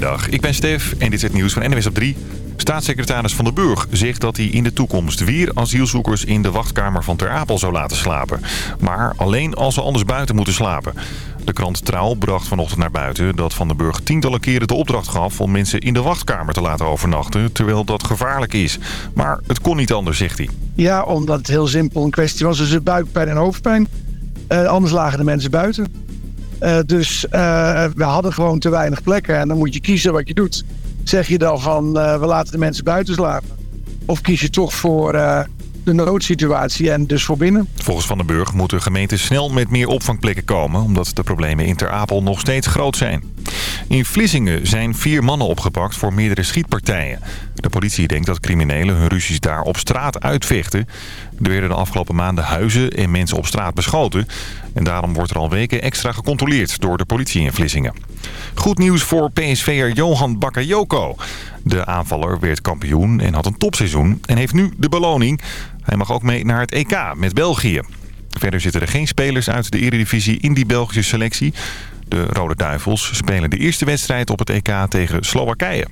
Goedemiddag, ik ben Stef en dit is het nieuws van NWS op 3. Staatssecretaris Van den Burg zegt dat hij in de toekomst weer asielzoekers in de wachtkamer van Ter Apel zou laten slapen. Maar alleen als ze anders buiten moeten slapen. De krant Trouw bracht vanochtend naar buiten dat Van den Burg tientallen keren de opdracht gaf om mensen in de wachtkamer te laten overnachten, terwijl dat gevaarlijk is. Maar het kon niet anders, zegt hij. Ja, omdat het heel simpel een kwestie was tussen buikpijn en hoofdpijn. Uh, anders lagen de mensen buiten. Uh, dus uh, we hadden gewoon te weinig plekken en dan moet je kiezen wat je doet. Zeg je dan van we laten de mensen buiten slapen? Of kies je toch voor de noodsituatie en dus voor binnen. Volgens Van den Burg moeten gemeenten snel met meer opvangplekken komen... omdat de problemen in Ter Apel nog steeds groot zijn. In Vlissingen zijn vier mannen opgepakt voor meerdere schietpartijen. De politie denkt dat criminelen hun ruzies daar op straat uitvechten. Er werden de afgelopen maanden huizen en mensen op straat beschoten. En daarom wordt er al weken extra gecontroleerd door de politie in Vlissingen. Goed nieuws voor PSV'er Johan Bakayoko. De aanvaller werd kampioen en had een topseizoen en heeft nu de beloning. Hij mag ook mee naar het EK met België. Verder zitten er geen spelers uit de eredivisie in die Belgische selectie. De Rode Duivels spelen de eerste wedstrijd op het EK tegen Slowakije.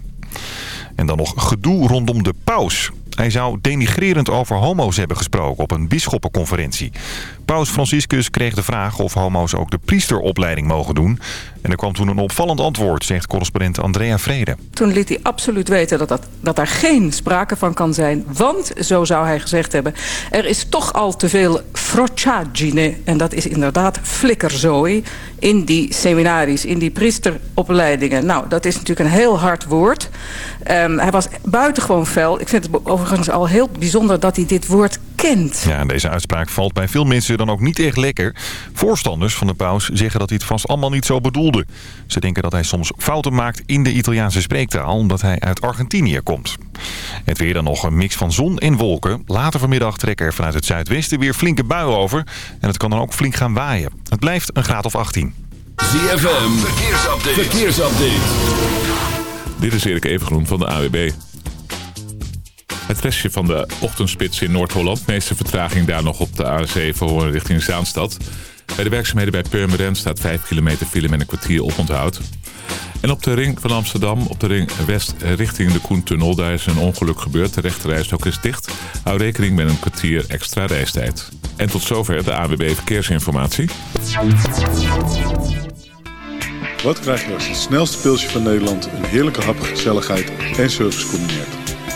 En dan nog gedoe rondom de paus. Hij zou denigrerend over homo's hebben gesproken op een bisschoppenconferentie. Paus Franciscus kreeg de vraag of homo's ook de priesteropleiding mogen doen. En er kwam toen een opvallend antwoord, zegt correspondent Andrea Vrede. Toen liet hij absoluut weten dat, dat, dat daar geen sprake van kan zijn. Want, zo zou hij gezegd hebben, er is toch al te veel frociagine. En dat is inderdaad flikkerzooi in die seminaries, in die priesteropleidingen. Nou, dat is natuurlijk een heel hard woord. Um, hij was buitengewoon fel. Ik vind het overigens al heel bijzonder dat hij dit woord kent. Ja, deze uitspraak valt bij veel mensen dan ook niet echt lekker. Voorstanders van de paus zeggen dat hij het vast allemaal niet zo bedoelde. Ze denken dat hij soms fouten maakt in de Italiaanse spreektaal... omdat hij uit Argentinië komt. Het weer dan nog een mix van zon en wolken. Later vanmiddag trekken er vanuit het zuidwesten weer flinke buien over. En het kan dan ook flink gaan waaien. Het blijft een graad of 18. ZFM, verkeersupdate. verkeersupdate. Dit is Erik Evengroen van de AWB. Het restje van de ochtendspits in Noord-Holland. Meeste vertraging daar nog op de A7 horen richting Zaanstad. Bij de werkzaamheden bij Purmerend staat 5 kilometer file met een kwartier oponthoud. En op de ring van Amsterdam, op de ring west richting de Koentunnel... daar is een ongeluk gebeurd. De rechterrijstok is dicht. Hou rekening met een kwartier extra reistijd. En tot zover de AWB Verkeersinformatie. Wat krijg je als het snelste pilsje van Nederland... een heerlijke hap, gezelligheid en service combineert?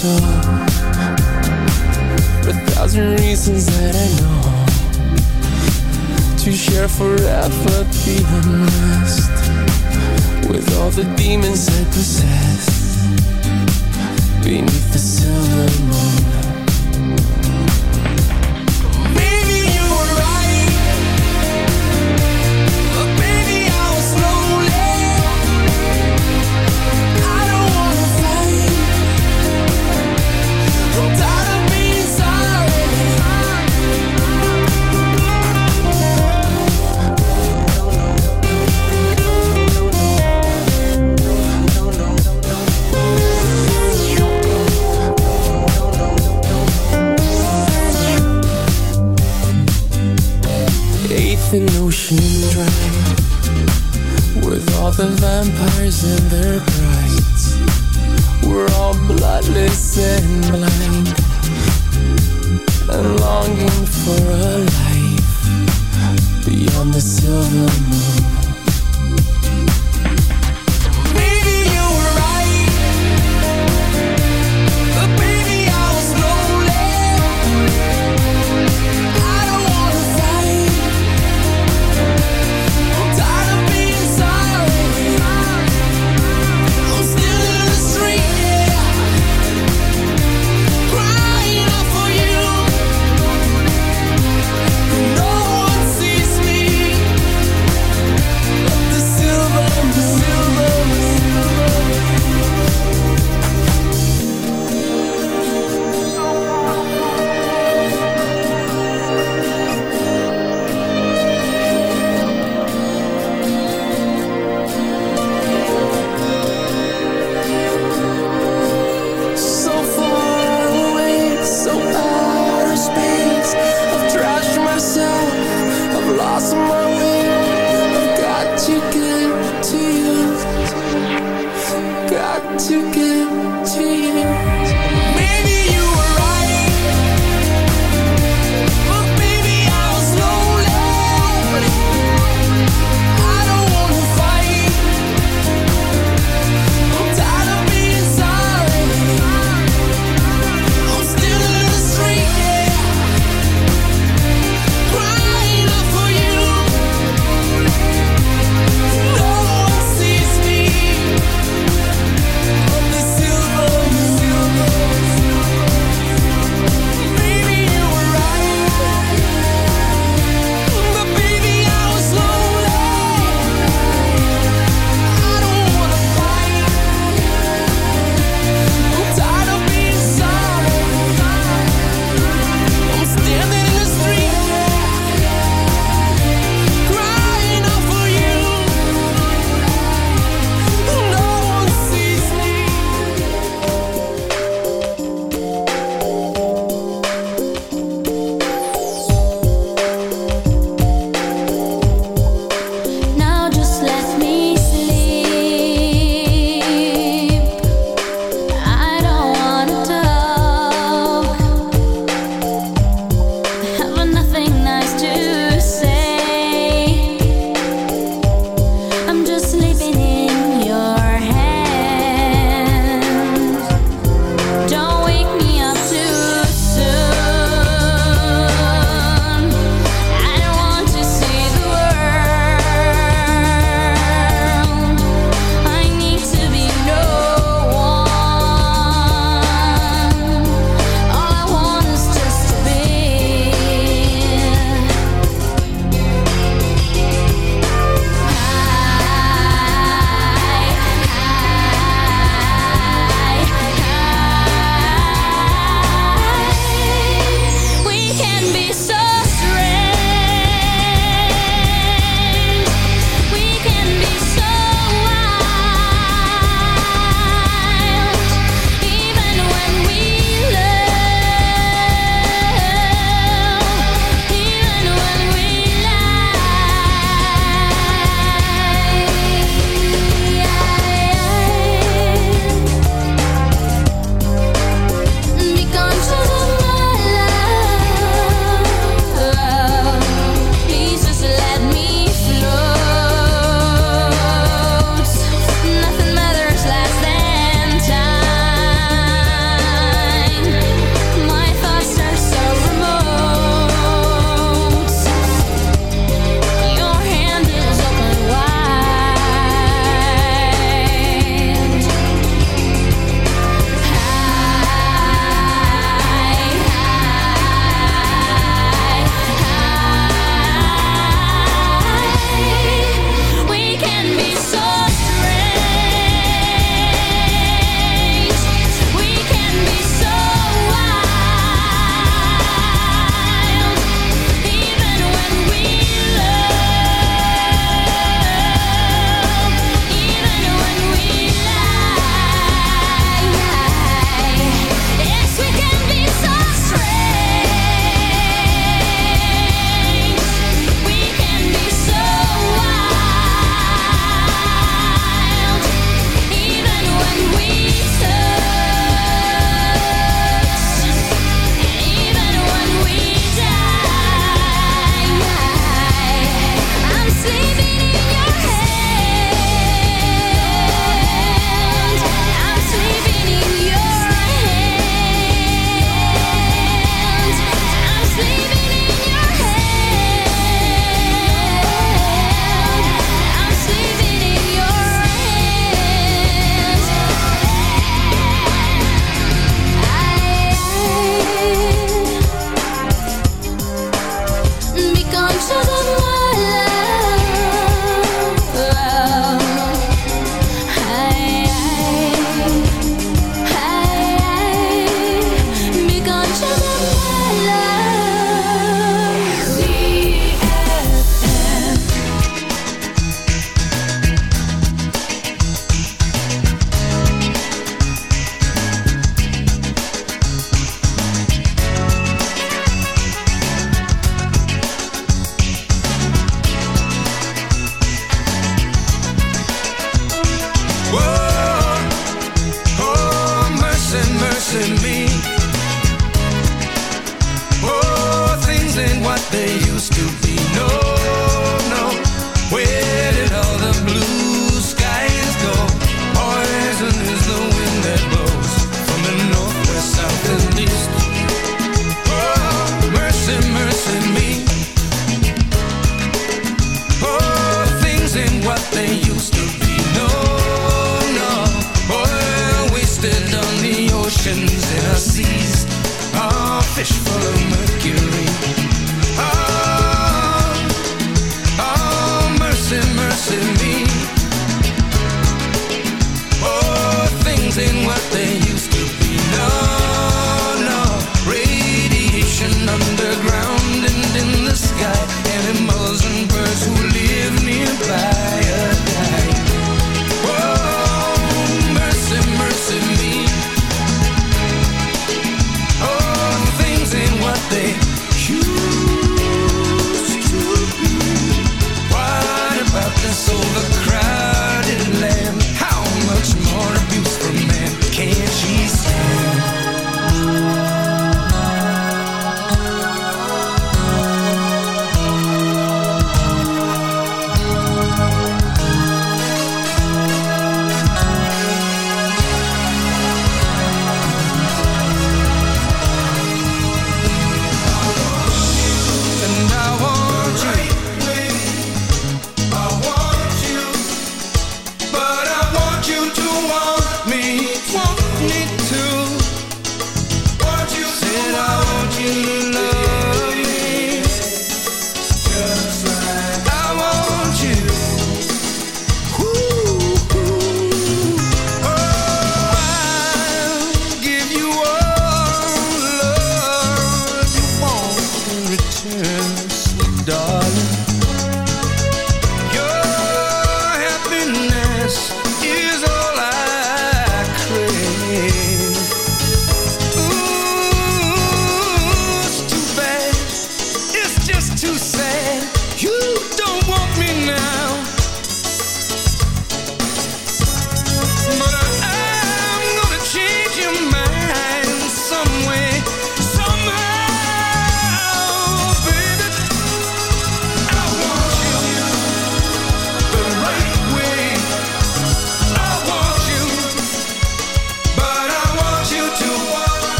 For a thousand reasons that I know. To share forever the unrest with all the demons I possess. Beneath beyond the silver moon.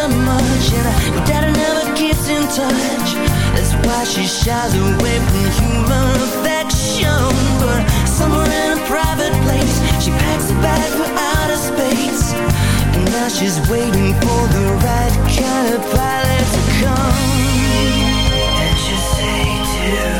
Her much, and her daddy never keeps in touch. That's why she shies away from human affection. But somewhere in a private place, she packs a bag for outer space. And now she's waiting for the right kind of pilot to come. And she'll say to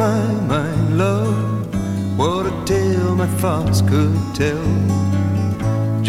My mind, love, what a tale my thoughts could tell.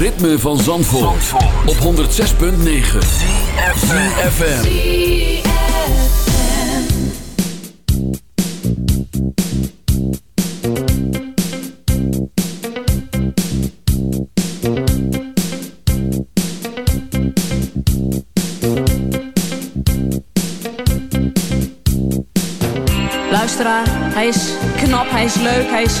ritme van Zandvoort, op 106.9 ZFM. Luisteraar, hij is knap, hij is leuk, hij is